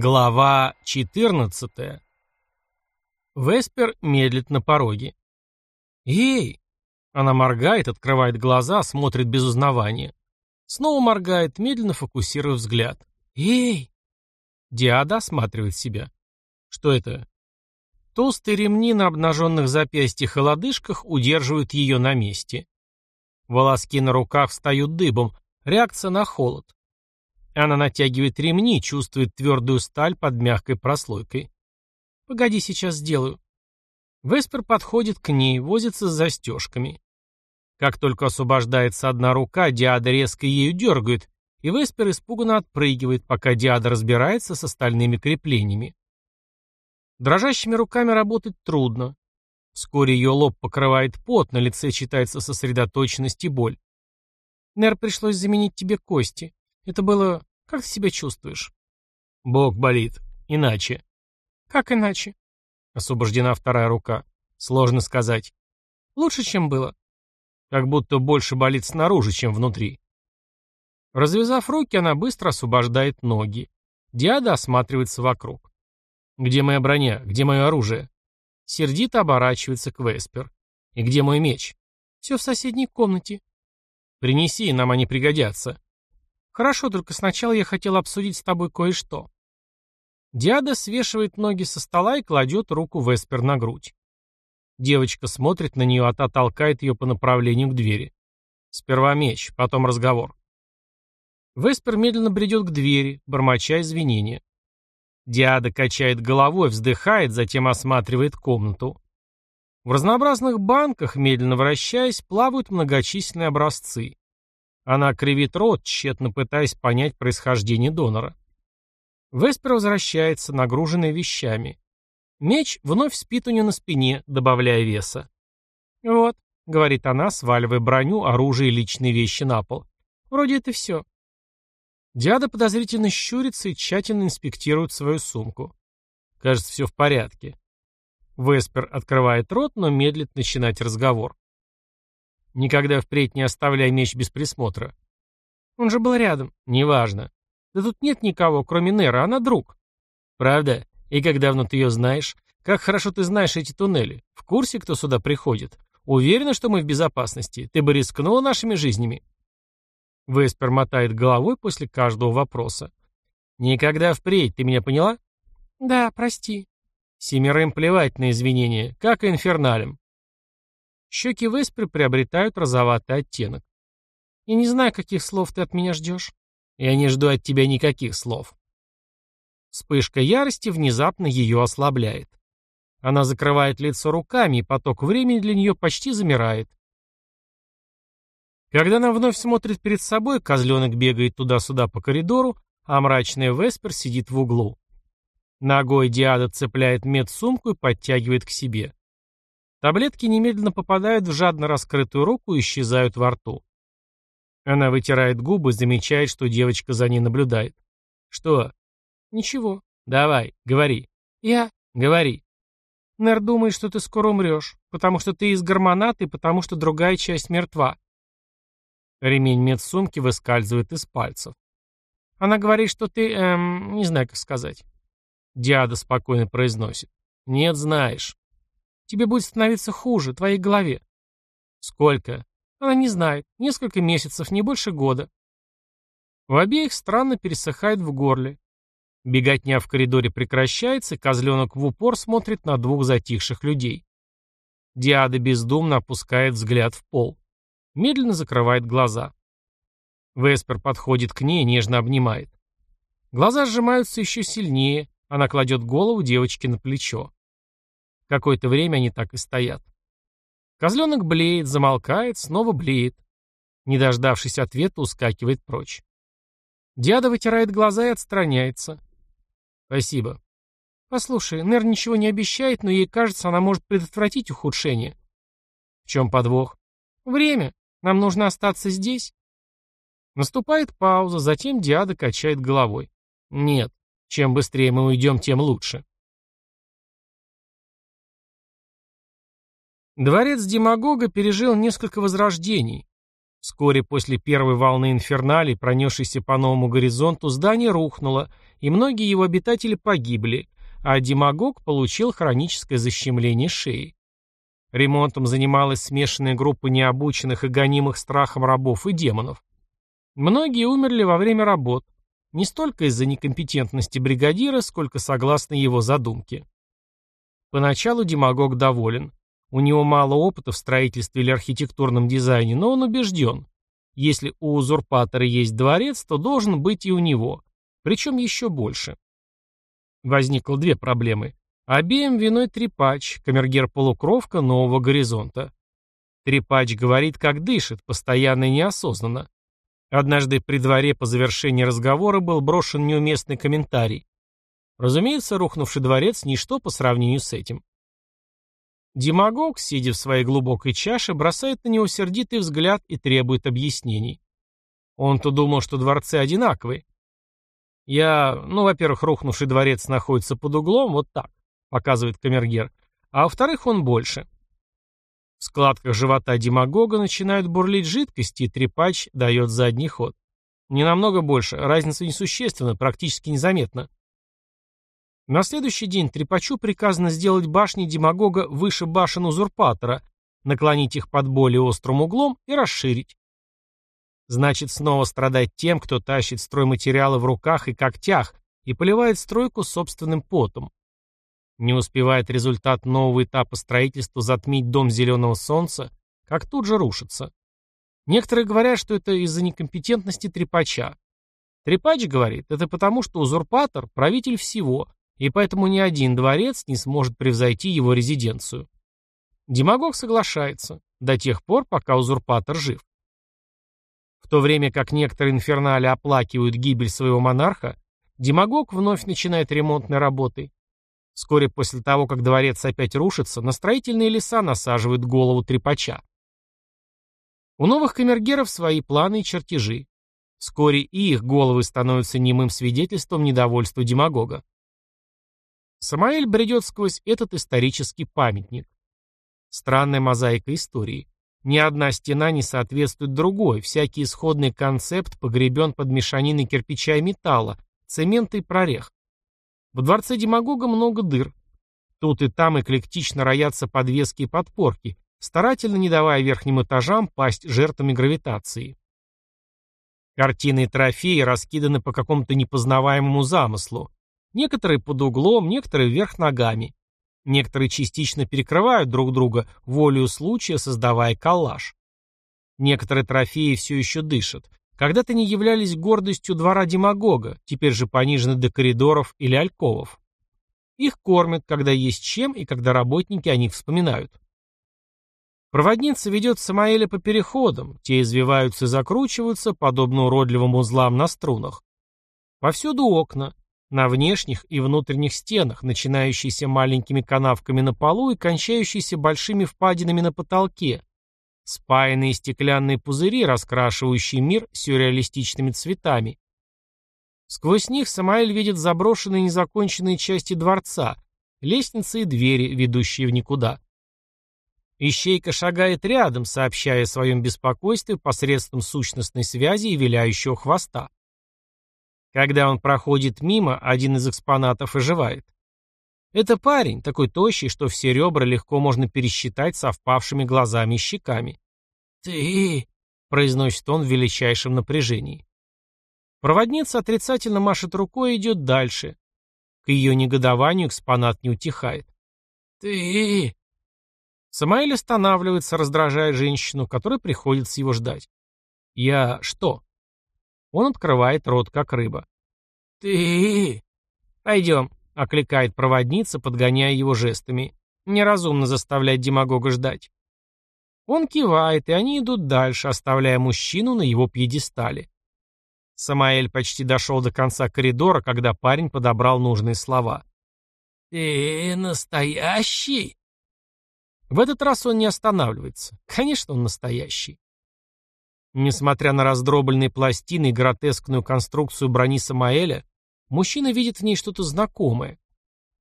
Глава 14. Веспер медлит на пороге. «Эй!» Она моргает, открывает глаза, смотрит без узнавания. Снова моргает, медленно фокусируя взгляд. «Эй!» Диада осматривает себя. Что это? Толстые ремни на обнаженных запястьях и лодыжках удерживают ее на месте. Волоски на руках встают дыбом. Реакция на холод. Она натягивает ремни, чувствует твердую сталь под мягкой прослойкой. «Погоди, сейчас сделаю». Веспер подходит к ней, возится с застежками. Как только освобождается одна рука, Диада резко ею дергает, и Веспер испуганно отпрыгивает, пока Диада разбирается с остальными креплениями. Дрожащими руками работать трудно. Вскоре ее лоб покрывает пот, на лице читается сосредоточенность и боль. Нер, пришлось заменить тебе кости. Это было как ты себя чувствуешь? Бог болит. Иначе. Как иначе? Освобождена вторая рука. Сложно сказать. Лучше, чем было. Как будто больше болит снаружи, чем внутри. Развязав руки, она быстро освобождает ноги. Диада осматривается вокруг. «Где моя броня? Где мое оружие?» Сердито оборачивается к Веспер. «И где мой меч?» «Все в соседней комнате». «Принеси, нам они пригодятся». Хорошо, только сначала я хотел обсудить с тобой кое-что. Диада свешивает ноги со стола и кладет руку Веспер на грудь. Девочка смотрит на нее, а та толкает ее по направлению к двери. Сперва меч, потом разговор. Веспер медленно бредет к двери, бормоча извинения. Диада качает головой, вздыхает, затем осматривает комнату. В разнообразных банках, медленно вращаясь, плавают многочисленные образцы. Она кривит рот, тщетно пытаясь понять происхождение донора. Веспер возвращается, нагруженный вещами. Меч вновь спит у нее на спине, добавляя веса. «Вот», — говорит она, сваливая броню, оружие и личные вещи на пол. «Вроде это все». Диада подозрительно щурится и тщательно инспектирует свою сумку. Кажется, все в порядке. Веспер открывает рот, но медлит начинать разговор. Никогда впредь не оставляй меч без присмотра. Он же был рядом. Неважно. Да тут нет никого, кроме Нера, она друг. Правда? И как давно ты ее знаешь? Как хорошо ты знаешь эти туннели? В курсе, кто сюда приходит? Уверена, что мы в безопасности? Ты бы рискнула нашими жизнями? Веспер мотает головой после каждого вопроса. Никогда впредь, ты меня поняла? Да, прости. Семерым плевать на извинения, как и инферналем. Щеки Веспер приобретают розоватый оттенок. «Я не знаю, каких слов ты от меня ждешь». «Я не жду от тебя никаких слов». Вспышка ярости внезапно ее ослабляет. Она закрывает лицо руками, и поток времени для нее почти замирает. Когда она вновь смотрит перед собой, козленок бегает туда-сюда по коридору, а мрачная Веспер сидит в углу. Ногой Диада цепляет медсумку и подтягивает к себе. Таблетки немедленно попадают в жадно раскрытую руку и исчезают во рту. Она вытирает губы, замечает, что девочка за ней наблюдает. «Что?» «Ничего». «Давай, говори». «Я...» «Говори». Нер думает, что ты скоро умрешь, потому что ты из гормонат и потому что другая часть мертва. Ремень медсумки выскальзывает из пальцев. Она говорит, что ты, эм, не знаю, как сказать. Диада спокойно произносит. Нет, знаешь. Тебе будет становиться хуже, твоей голове. Сколько? Она не знает. Несколько месяцев, не больше года. В обеих странно пересыхает в горле. Беготня в коридоре прекращается, козленок в упор смотрит на двух затихших людей. Диада бездумно опускает взгляд в пол. Медленно закрывает глаза. Веспер подходит к ней, нежно обнимает. Глаза сжимаются еще сильнее, она кладет голову девочки на плечо. Какое-то время они так и стоят. Козленок блеет, замолкает, снова блеет. Не дождавшись ответа, ускакивает прочь. Дяда вытирает глаза и отстраняется. Спасибо. Послушай, Нер ничего не обещает, но ей кажется, она может предотвратить ухудшение. В чем подвох? Время. Нам нужно остаться здесь. Наступает пауза, затем Диада качает головой. Нет, чем быстрее мы уйдем, тем лучше. Дворец демагога пережил несколько возрождений. Вскоре после первой волны инферналей, пронесшейся по новому горизонту, здание рухнуло, и многие его обитатели погибли, а демагог получил хроническое защемление шеи. Ремонтом занималась смешанная группа необученных и гонимых страхом рабов и демонов. Многие умерли во время работ, не столько из-за некомпетентности бригадира, сколько согласно его задумке. Поначалу демагог доволен. У него мало опыта в строительстве или архитектурном дизайне, но он убежден. Если у узурпатора есть дворец, то должен быть и у него, причем еще больше. Возникло две проблемы. Обеим виной трепач, камергер-полукровка нового горизонта. Трепач говорит, как дышит, постоянно и неосознанно. Однажды при дворе по завершении разговора был брошен неуместный комментарий. Разумеется, рухнувший дворец – ничто по сравнению с этим. Демагог, сидя в своей глубокой чаше, бросает на него сердитый взгляд и требует объяснений. Он-то думал, что дворцы одинаковые. Я, ну, во-первых, рухнувший дворец находится под углом, вот так, показывает камергер, а во-вторых, он больше. В складках живота демагога начинают бурлить жидкости, и трепач дает задний ход. Не намного больше, разница несущественна, практически незаметна. На следующий день трепачу приказано сделать башни демагога выше башен узурпатора, наклонить их под более острым углом и расширить. Значит, снова страдать тем, кто тащит стройматериалы в руках и когтях и поливает стройку собственным потом. Не успевает результат нового этапа строительства затмить дом зеленого солнца, как тут же рушится. Некоторые говорят, что это из-за некомпетентности трепача. Трепач говорит, это потому, что узурпатор – правитель всего, и поэтому ни один дворец не сможет превзойти его резиденцию. Демагог соглашается, до тех пор, пока узурпатор жив. В то время как некоторые инфернали оплакивают гибель своего монарха, демагог вновь начинает ремонтные работы Вскоре после того, как дворец опять рушится, на строительные леса насаживают голову трепача. У новых камергеров свои планы и чертежи. Вскоре и их головы становятся немым свидетельством недовольства демагога. Самаэль бредет сквозь этот исторический памятник. Странная мозаика истории. Ни одна стена не соответствует другой, всякий исходный концепт погребен под мешаниной кирпича и металла, цемента и прорех. В дворце демагога много дыр. Тут и там эклектично роятся подвески и подпорки, старательно не давая верхним этажам пасть жертвами гравитации. Картины и трофеи раскиданы по какому-то непознаваемому замыслу. Некоторые под углом, некоторые вверх ногами. Некоторые частично перекрывают друг друга, волею случая создавая коллаж. Некоторые трофеи все еще дышат. Когда-то они являлись гордостью двора демагога, теперь же понижены до коридоров или альковов. Их кормят, когда есть чем и когда работники о них вспоминают. Проводница ведет Самаэля по переходам, те извиваются и закручиваются, подобно уродливым узлам на струнах. Повсюду окна, на внешних и внутренних стенах, начинающиеся маленькими канавками на полу и кончающиеся большими впадинами на потолке, спаянные стеклянные пузыри, раскрашивающие мир сюрреалистичными цветами. Сквозь них Самаэль видит заброшенные незаконченные части дворца, лестницы и двери, ведущие в никуда. Ищейка шагает рядом, сообщая о своем беспокойстве посредством сущностной связи и виляющего хвоста. Когда он проходит мимо, один из экспонатов оживает. Это парень, такой тощий, что все ребра легко можно пересчитать совпавшими глазами и щеками. «Ты...» — произносит он в величайшем напряжении. Проводница отрицательно машет рукой и идет дальше. К ее негодованию экспонат не утихает. «Ты...» Самаэль останавливается, раздражая женщину, которой приходится его ждать. «Я что?» Он открывает рот, как рыба. «Ты...» «Пойдем», Окликает проводница, подгоняя его жестами. Неразумно заставлять демагога ждать. Он кивает, и они идут дальше, оставляя мужчину на его пьедестале. Самаэль почти дошел до конца коридора, когда парень подобрал нужные слова. «Ты настоящий?» В этот раз он не останавливается. Конечно, он настоящий. Несмотря на раздробленные пластины и гротескную конструкцию брони Самаэля, Мужчина видит в ней что-то знакомое.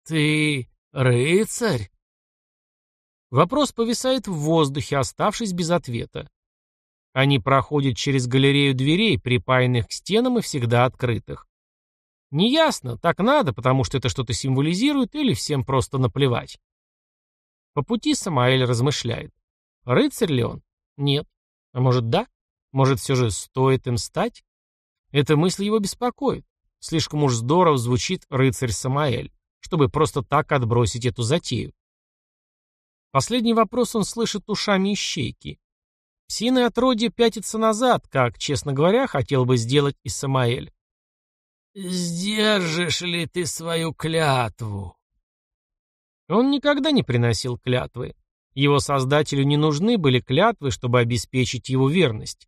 «Ты рыцарь?» Вопрос повисает в воздухе, оставшись без ответа. Они проходят через галерею дверей, припаянных к стенам и всегда открытых. Неясно, так надо, потому что это что-то символизирует, или всем просто наплевать. По пути Самаэль размышляет. Рыцарь ли он? Нет. А может, да? Может, все же стоит им стать? Эта мысль его беспокоит. Слишком уж здорово звучит рыцарь Самаэль, чтобы просто так отбросить эту затею. Последний вопрос он слышит ушами ищейки. Псиное отродье пятится назад, как, честно говоря, хотел бы сделать и Самаэль. «Сдержишь ли ты свою клятву?» Он никогда не приносил клятвы. Его создателю не нужны были клятвы, чтобы обеспечить его верность.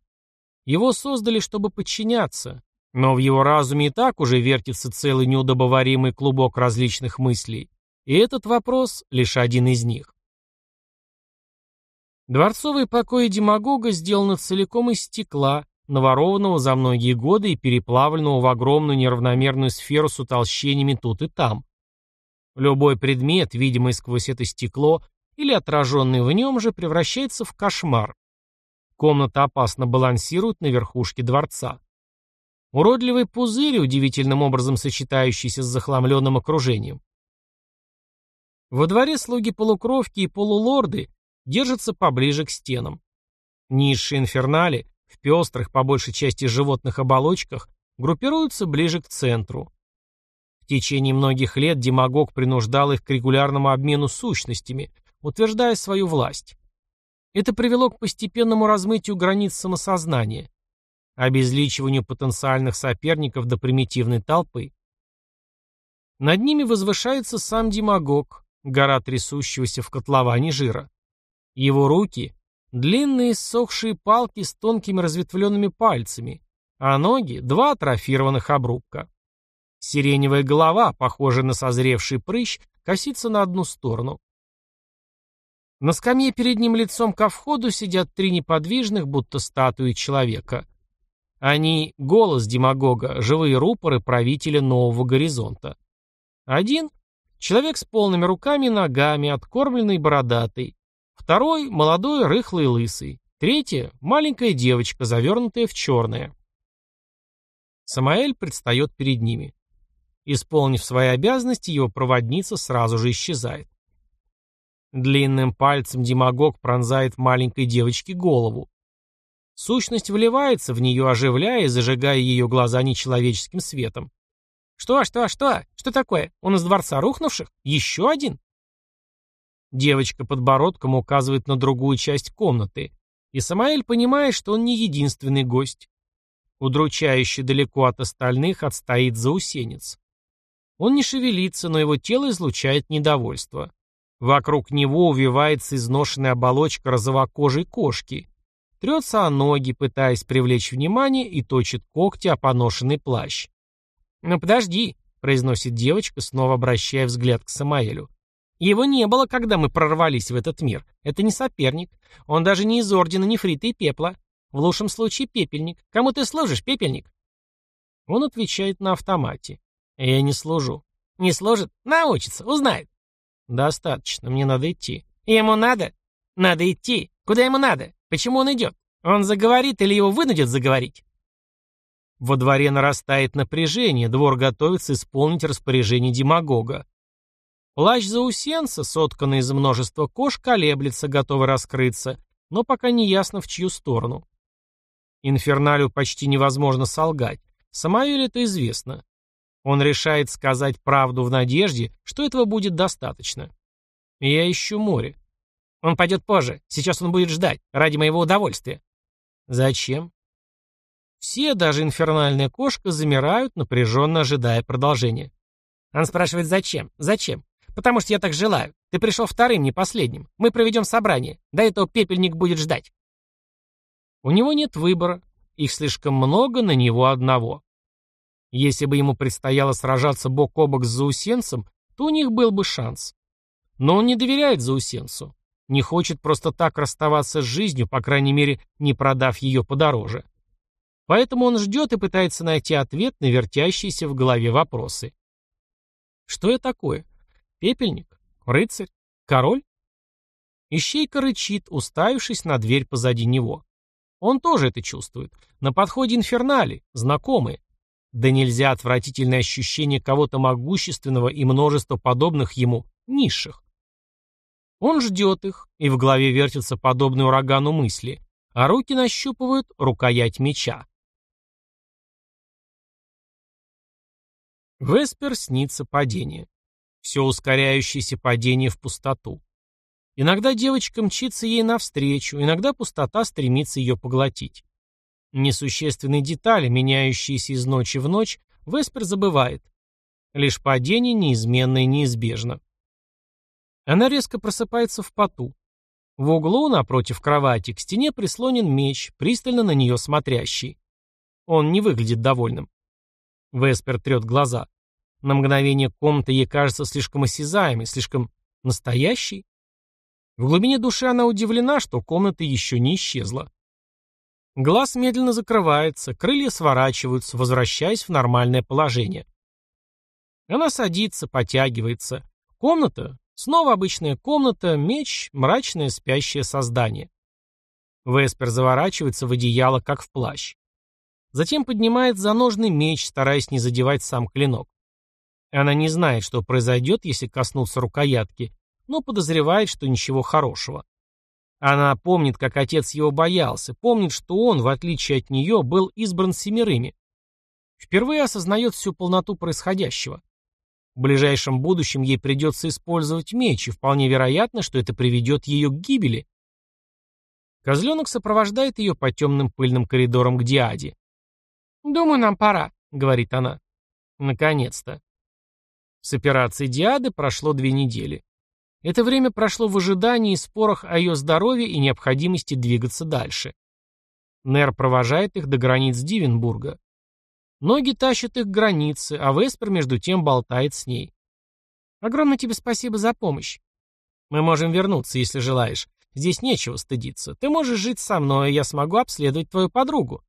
Его создали, чтобы подчиняться, но в его разуме и так уже вертится целый неудобоваримый клубок различных мыслей, и этот вопрос лишь один из них. Дворцовые покои демагога сделаны целиком из стекла, наворованного за многие годы и переплавленного в огромную неравномерную сферу с утолщениями тут и там. Любой предмет, видимый сквозь это стекло или отраженный в нем же, превращается в кошмар. Комната опасно балансирует на верхушке дворца. Уродливый пузырь, удивительным образом сочетающийся с захламленным окружением. Во дворе слуги-полукровки и полулорды держатся поближе к стенам. Низшие инфернали, в пестрых, по большей части животных оболочках, группируются ближе к центру. В течение многих лет демагог принуждал их к регулярному обмену сущностями, утверждая свою власть. Это привело к постепенному размытию границ самосознания обезличиванию потенциальных соперников до примитивной толпы. Над ними возвышается сам демагог, гора трясущегося в котловане жира. Его руки — длинные ссохшие палки с тонкими разветвленными пальцами, а ноги — два атрофированных обрубка. Сиреневая голова, похожая на созревший прыщ, косится на одну сторону. На скамье перед ним лицом ко входу сидят три неподвижных, будто статуи человека. Они — голос демагога, живые рупоры правителя нового горизонта. Один — человек с полными руками и ногами, откормленный бородатый. Второй — молодой, рыхлый лысый. Третья — маленькая девочка, завернутая в черное. Самаэль предстает перед ними. Исполнив свои обязанности, его проводница сразу же исчезает. Длинным пальцем демагог пронзает маленькой девочке голову. Сущность вливается в нее, оживляя и зажигая ее глаза нечеловеческим светом. «Что, что, что? Что такое? Он из дворца рухнувших? Еще один?» Девочка подбородком указывает на другую часть комнаты, и Самаэль понимает, что он не единственный гость. Удручающе далеко от остальных отстоит заусенец. Он не шевелится, но его тело излучает недовольство. Вокруг него увивается изношенная оболочка розовокожей кошки. Трется о ноги, пытаясь привлечь внимание, и точит когти о поношенный плащ. «Ну подожди», — произносит девочка, снова обращая взгляд к Самаэлю. «Его не было, когда мы прорвались в этот мир. Это не соперник. Он даже не из Ордена Нефрита и Пепла. В лучшем случае пепельник. Кому ты служишь, пепельник?» Он отвечает на автомате. «Я не служу». «Не служит? Научится, узнает». «Достаточно, мне надо идти». «Ему надо?» «Надо идти. Куда ему надо? Почему он идет? Он заговорит или его вынудят заговорить? Во дворе нарастает напряжение, двор готовится исполнить распоряжение демагога. Плащ заусенца, сотканный из множества кож, колеблется, готовый раскрыться, но пока не ясно в чью сторону. Инферналю почти невозможно солгать. Самаэль это известно. Он решает сказать правду в надежде, что этого будет достаточно. Я ищу море. Он пойдет позже. Сейчас он будет ждать. Ради моего удовольствия. Зачем? Все, даже инфернальная кошка, замирают, напряженно ожидая продолжения. Он спрашивает, зачем? Зачем? Потому что я так желаю. Ты пришел вторым, не последним. Мы проведем собрание. До этого пепельник будет ждать. У него нет выбора. Их слишком много на него одного. Если бы ему предстояло сражаться бок о бок с заусенцем, то у них был бы шанс. Но он не доверяет заусенцу. Не хочет просто так расставаться с жизнью, по крайней мере, не продав ее подороже. Поэтому он ждет и пытается найти ответ на вертящиеся в голове вопросы. Что я такое? Пепельник? Рыцарь? Король? Ищейка рычит, уставившись на дверь позади него. Он тоже это чувствует. На подходе инфернали, знакомые. Да нельзя отвратительное ощущение кого-то могущественного и множество подобных ему, низших. Он ждет их, и в голове вертится подобный урагану мысли, а руки нащупывают рукоять меча. Веспер снится падение. Все ускоряющееся падение в пустоту. Иногда девочка мчится ей навстречу, иногда пустота стремится ее поглотить. Несущественные детали, меняющиеся из ночи в ночь, Веспер забывает. Лишь падение неизменно и неизбежно. Она резко просыпается в поту. В углу, напротив кровати, к стене прислонен меч, пристально на нее смотрящий. Он не выглядит довольным. Веспер трет глаза. На мгновение комната ей кажется слишком осязаемой, слишком настоящей. В глубине души она удивлена, что комната еще не исчезла. Глаз медленно закрывается, крылья сворачиваются, возвращаясь в нормальное положение. Она садится, потягивается. Комната, снова обычная комната, меч, мрачное спящее создание. Веспер заворачивается в одеяло, как в плащ. Затем поднимает заножный меч, стараясь не задевать сам клинок. Она не знает, что произойдет, если коснуться рукоятки, но подозревает, что ничего хорошего. Она помнит, как отец его боялся, помнит, что он, в отличие от нее, был избран семерыми. Впервые осознает всю полноту происходящего. В ближайшем будущем ей придется использовать меч, и вполне вероятно, что это приведет ее к гибели. Козленок сопровождает ее по темным пыльным коридорам к Диаде. «Думаю, нам пора», — говорит она. Наконец-то. С операцией Диады прошло две недели. Это время прошло в ожидании и спорах о ее здоровье и необходимости двигаться дальше. Нер провожает их до границ Дивенбурга. Ноги тащат их к границе, а Веспер между тем болтает с ней. «Огромное тебе спасибо за помощь. Мы можем вернуться, если желаешь. Здесь нечего стыдиться. Ты можешь жить со мной, и я смогу обследовать твою подругу.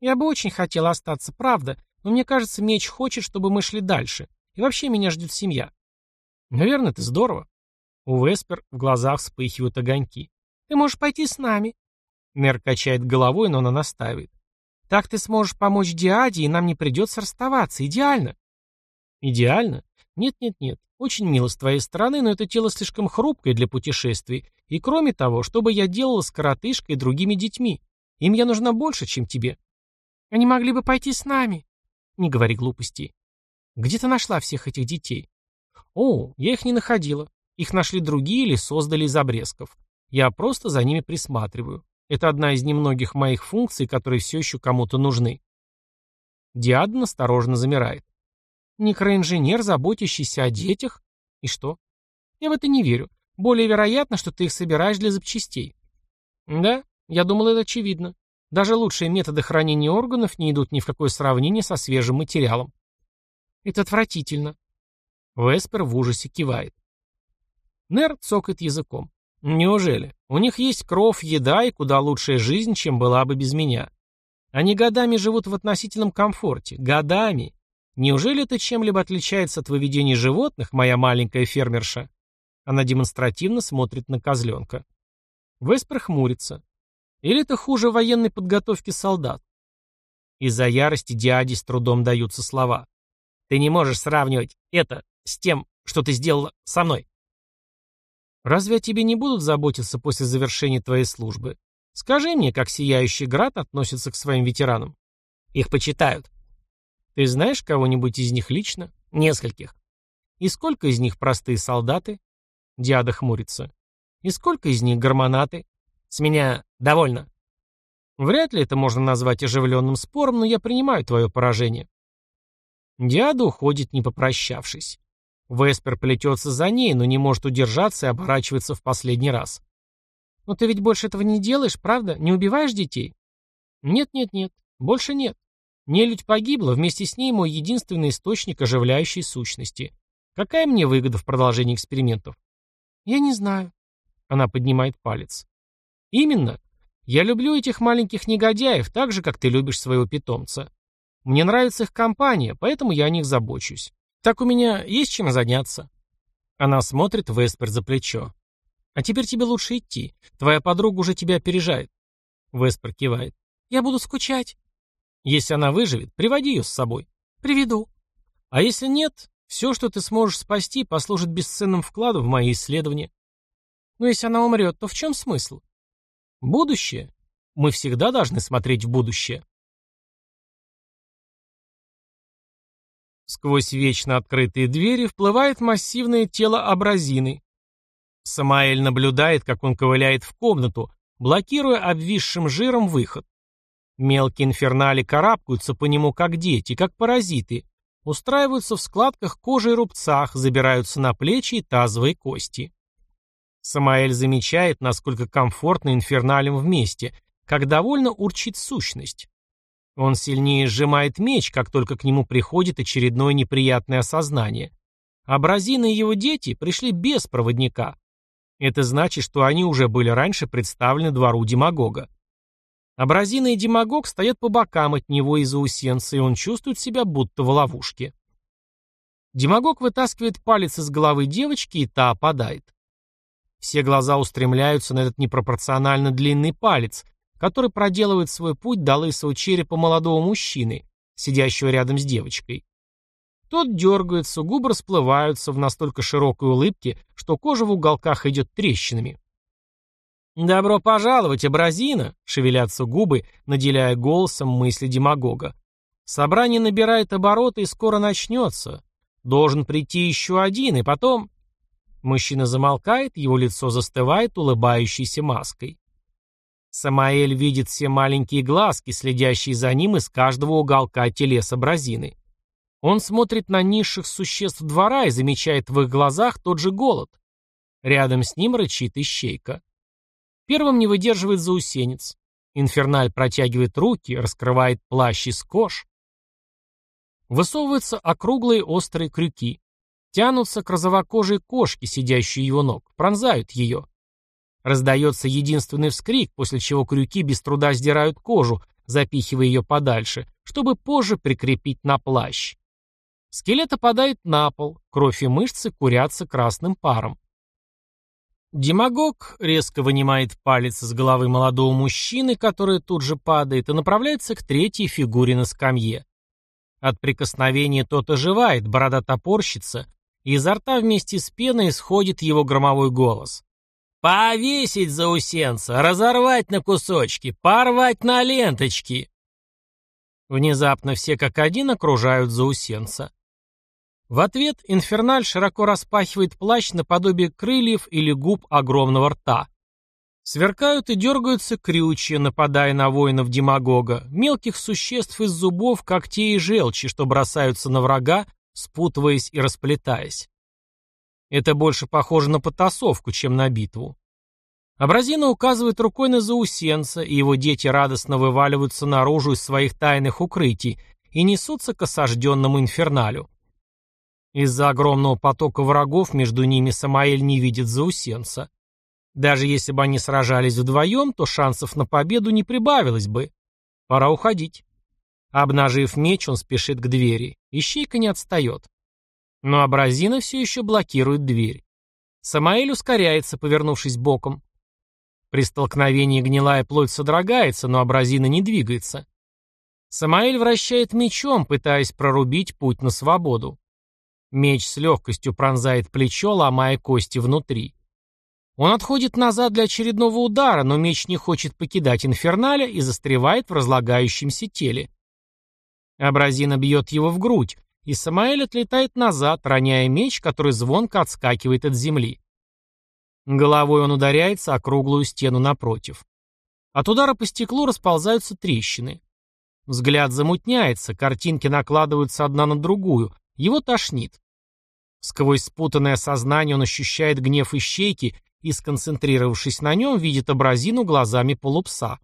Я бы очень хотела остаться, правда, но мне кажется, меч хочет, чтобы мы шли дальше. И вообще меня ждет семья. Наверное, это здорово. У Веспер в глазах вспыхивают огоньки. Ты можешь пойти с нами. Мэр качает головой, но она настаивает. Так ты сможешь помочь Диаде, и нам не придется расставаться. Идеально. Идеально? Нет-нет-нет. Очень мило с твоей стороны, но это тело слишком хрупкое для путешествий. И кроме того, что бы я делала с коротышкой и другими детьми? Им я нужна больше, чем тебе. Они могли бы пойти с нами. Не говори глупостей. Где ты нашла всех этих детей? О, я их не находила. Их нашли другие или создали из обрезков. Я просто за ними присматриваю. Это одна из немногих моих функций, которые все еще кому-то нужны. Диадна осторожно замирает. Некроинженер, заботящийся о детях? И что? Я в это не верю. Более вероятно, что ты их собираешь для запчастей. Да, я думал, это очевидно. Даже лучшие методы хранения органов не идут ни в какое сравнение со свежим материалом. Это отвратительно. Веспер в ужасе кивает. Нер цокает языком. Неужели? У них есть кровь, еда и куда лучшая жизнь, чем была бы без меня. Они годами живут в относительном комфорте. Годами. Неужели это чем-либо отличается от выведения животных, моя маленькая фермерша? Она демонстративно смотрит на козленка. Веспер хмурится. Или это хуже военной подготовки солдат? Из-за ярости дяди с трудом даются слова. Ты не можешь сравнивать это с тем, что ты сделала со мной. Разве о тебе не будут заботиться после завершения твоей службы? Скажи мне, как Сияющий Град относится к своим ветеранам. Их почитают. Ты знаешь кого-нибудь из них лично? Нескольких. И сколько из них простые солдаты? Диада хмурится. И сколько из них гормонаты? С меня довольно. Вряд ли это можно назвать оживленным спором, но я принимаю твое поражение. Диада уходит, не попрощавшись. Веспер плетется за ней, но не может удержаться и оборачивается в последний раз. «Но ты ведь больше этого не делаешь, правда? Не убиваешь детей?» «Нет-нет-нет, больше нет. Нелюдь погибла, вместе с ней мой единственный источник оживляющей сущности. Какая мне выгода в продолжении экспериментов?» «Я не знаю». Она поднимает палец. «Именно. Я люблю этих маленьких негодяев, так же, как ты любишь своего питомца. Мне нравится их компания, поэтому я о них забочусь. Так у меня есть чем заняться. Она смотрит Веспер за плечо. А теперь тебе лучше идти. Твоя подруга уже тебя опережает. Веспер кивает. «Я буду скучать». «Если она выживет, приводи ее с собой». «Приведу». «А если нет, все, что ты сможешь спасти, послужит бесценным вкладом в мои исследования». «Но если она умрет, то в чем смысл?» «Будущее. Мы всегда должны смотреть в будущее». Сквозь вечно открытые двери вплывает массивное тело абразины. Самаэль наблюдает, как он ковыляет в комнату, блокируя обвисшим жиром выход. Мелкие инфернали карабкаются по нему, как дети, как паразиты, устраиваются в складках кожи и рубцах, забираются на плечи и тазовые кости. Самаэль замечает, насколько комфортно инферналем вместе, как довольно урчит сущность. Он сильнее сжимает меч, как только к нему приходит очередное неприятное осознание. Абразины и его дети пришли без проводника. Это значит, что они уже были раньше представлены двору демагога. Абразина и демагог стоят по бокам от него из-за усенца, и он чувствует себя будто в ловушке. Демагог вытаскивает палец из головы девочки, и та опадает. Все глаза устремляются на этот непропорционально длинный палец, который проделывает свой путь до лысого черепа молодого мужчины, сидящего рядом с девочкой. Тот дергается, губы расплываются в настолько широкой улыбке, что кожа в уголках идет трещинами. «Добро пожаловать, Абразина!» — шевелятся губы, наделяя голосом мысли демагога. «Собрание набирает обороты и скоро начнется. Должен прийти еще один, и потом...» Мужчина замолкает, его лицо застывает улыбающейся маской. Самаэль видит все маленькие глазки, следящие за ним из каждого уголка телеса Бразины. Он смотрит на низших существ двора и замечает в их глазах тот же голод. Рядом с ним рычит ищейка. Первым не выдерживает заусенец. Инферналь протягивает руки, раскрывает плащ из кож. Высовываются округлые острые крюки. Тянутся к розовокожей кошке, сидящей у его ног, пронзают ее. Раздается единственный вскрик, после чего крюки без труда сдирают кожу, запихивая ее подальше, чтобы позже прикрепить на плащ. Скелет опадает на пол, кровь и мышцы курятся красным паром. Демагог резко вынимает палец из головы молодого мужчины, который тут же падает, и направляется к третьей фигуре на скамье. От прикосновения тот оживает, борода топорщится, и изо рта вместе с пеной исходит его громовой голос. Повесить заусенца, разорвать на кусочки, порвать на ленточки. Внезапно все как один окружают заусенца. В ответ Инферналь широко распахивает плащ наподобие крыльев или губ огромного рта. Сверкают и дергаются крючья, нападая на воинов демагога, мелких существ из зубов, когтей и желчи, что бросаются на врага, спутываясь и расплетаясь. Это больше похоже на потасовку, чем на битву. Абразина указывает рукой на заусенца, и его дети радостно вываливаются наружу из своих тайных укрытий и несутся к осажденному инферналю. Из-за огромного потока врагов между ними Самаэль не видит заусенца. Даже если бы они сражались вдвоем, то шансов на победу не прибавилось бы. Пора уходить. Обнажив меч, он спешит к двери. Ищейка не отстает. Но абразина все еще блокирует дверь. Самаэль ускоряется, повернувшись боком. При столкновении гнилая плоть содрогается, но абразина не двигается. Самаэль вращает мечом, пытаясь прорубить путь на свободу. Меч с легкостью пронзает плечо, ломая кости внутри. Он отходит назад для очередного удара, но меч не хочет покидать инферналя и застревает в разлагающемся теле. Абразина бьет его в грудь, и Самаэль отлетает назад, роняя меч, который звонко отскакивает от земли. Головой он ударяется о круглую стену напротив. От удара по стеклу расползаются трещины. Взгляд замутняется, картинки накладываются одна на другую, его тошнит. Сквозь спутанное сознание он ощущает гнев ищейки и, сконцентрировавшись на нем, видит образину глазами полупса.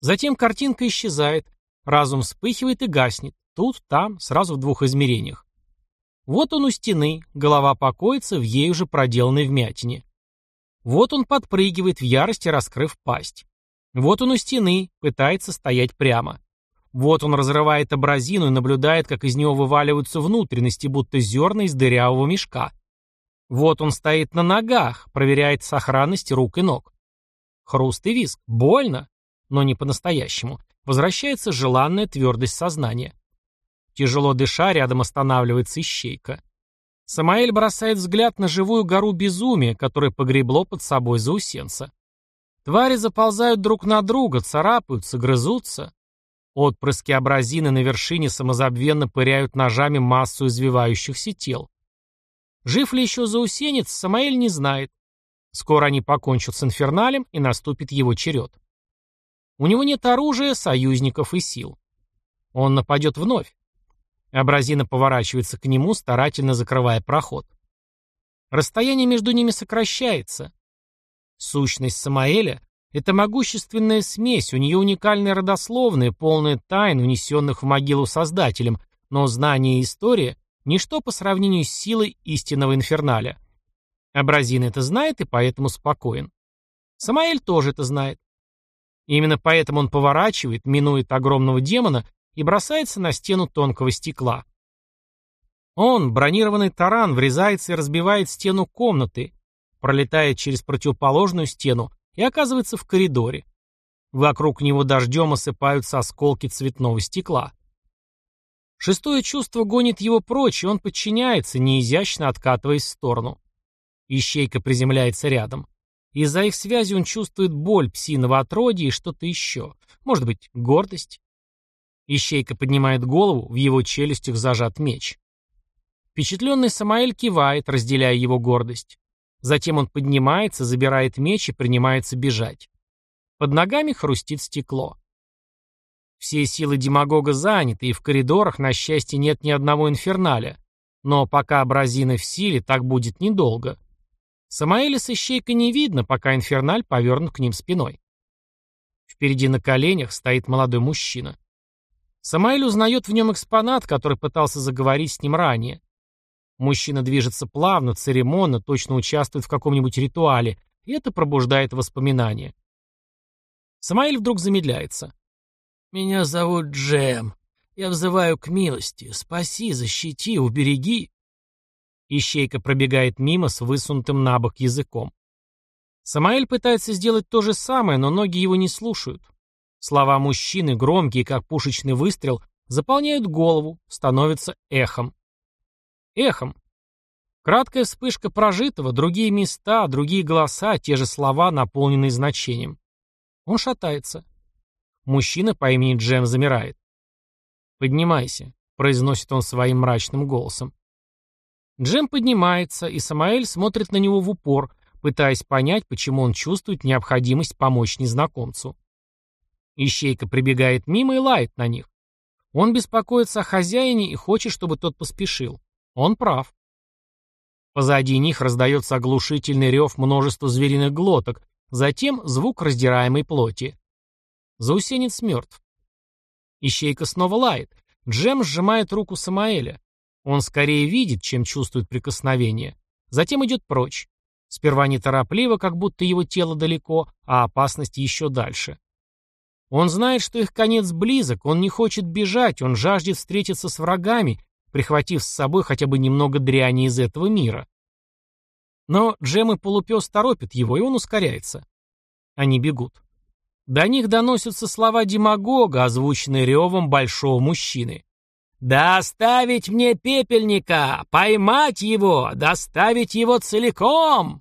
Затем картинка исчезает, разум вспыхивает и гаснет. Тут, там, сразу в двух измерениях. Вот он у стены, голова покоится в ей уже проделанной вмятине. Вот он подпрыгивает в ярости, раскрыв пасть. Вот он у стены, пытается стоять прямо. Вот он разрывает абразину и наблюдает, как из него вываливаются внутренности, будто зерна из дырявого мешка. Вот он стоит на ногах, проверяет сохранность рук и ног. Хруст и виск. Больно. но не по-настоящему, возвращается желанная твердость сознания. Тяжело дыша, рядом останавливается ищейка. Самаэль бросает взгляд на живую гору безумия, которая погребло под собой заусенца. Твари заползают друг на друга, царапаются, грызутся. Отпрыски абразины на вершине самозабвенно пыряют ножами массу извивающихся тел. Жив ли еще заусенец, Самаэль не знает. Скоро они покончат с инферналем, и наступит его черед. У него нет оружия, союзников и сил. Он нападет вновь. Абразина поворачивается к нему, старательно закрывая проход. Расстояние между ними сокращается. Сущность Самаэля — это могущественная смесь, у нее уникальная родословная, полная тайн, унесенных в могилу Создателем, но знание и история — ничто по сравнению с силой истинного инферналя. Абразин это знает и поэтому спокоен. Самаэль тоже это знает. Именно поэтому он поворачивает, минует огромного демона и бросается на стену тонкого стекла. Он, бронированный таран, врезается и разбивает стену комнаты, пролетает через противоположную стену и оказывается в коридоре. Вокруг него дождем осыпаются осколки цветного стекла. Шестое чувство гонит его прочь, и он подчиняется, неизящно откатываясь в сторону. Ищейка приземляется рядом. Из-за их связи он чувствует боль псиного отродья и что-то еще. Может быть, гордость? Ищейка поднимает голову, в его челюстях зажат меч. Впечатленный Самаэль кивает, разделяя его гордость. Затем он поднимается, забирает меч и принимается бежать. Под ногами хрустит стекло. Все силы демагога заняты, и в коридорах, на счастье, нет ни одного инферналя. Но пока абразины в силе, так будет недолго. Самаэля с ищейкой не видно, пока инферналь повернут к ним спиной. Впереди на коленях стоит молодой мужчина. Самаэль узнает в нем экспонат, который пытался заговорить с ним ранее. Мужчина движется плавно, церемонно, точно участвует в каком-нибудь ритуале, и это пробуждает воспоминания. Самаэль вдруг замедляется. «Меня зовут Джем. Я взываю к милости. Спаси, защити, убереги». Ищейка пробегает мимо с высунутым на бок языком. Самаэль пытается сделать то же самое, но ноги его не слушают. Слова мужчины, громкие, как пушечный выстрел, заполняют голову, становятся эхом. Эхом. Краткая вспышка прожитого, другие места, другие голоса, те же слова, наполненные значением. Он шатается. Мужчина по имени Джем замирает. «Поднимайся», — произносит он своим мрачным голосом. Джем поднимается, и Самаэль смотрит на него в упор, пытаясь понять, почему он чувствует необходимость помочь незнакомцу. Ищейка прибегает мимо и лает на них. Он беспокоится о хозяине и хочет, чтобы тот поспешил. Он прав. Позади них раздается оглушительный рев множества звериных глоток, затем звук раздираемой плоти. Заусенец мертв. Ищейка снова лает. Джем сжимает руку Самаэля. Он скорее видит, чем чувствует прикосновение. Затем идет прочь. Сперва неторопливо, как будто его тело далеко, а опасность еще дальше. Он знает, что их конец близок, он не хочет бежать, он жаждет встретиться с врагами, прихватив с собой хотя бы немного дряни из этого мира. Но Джем и полупес торопят его, и он ускоряется. Они бегут. До них доносятся слова демагога, озвученные ревом большого мужчины. «Доставить мне пепельника! Поймать его! Доставить его целиком!»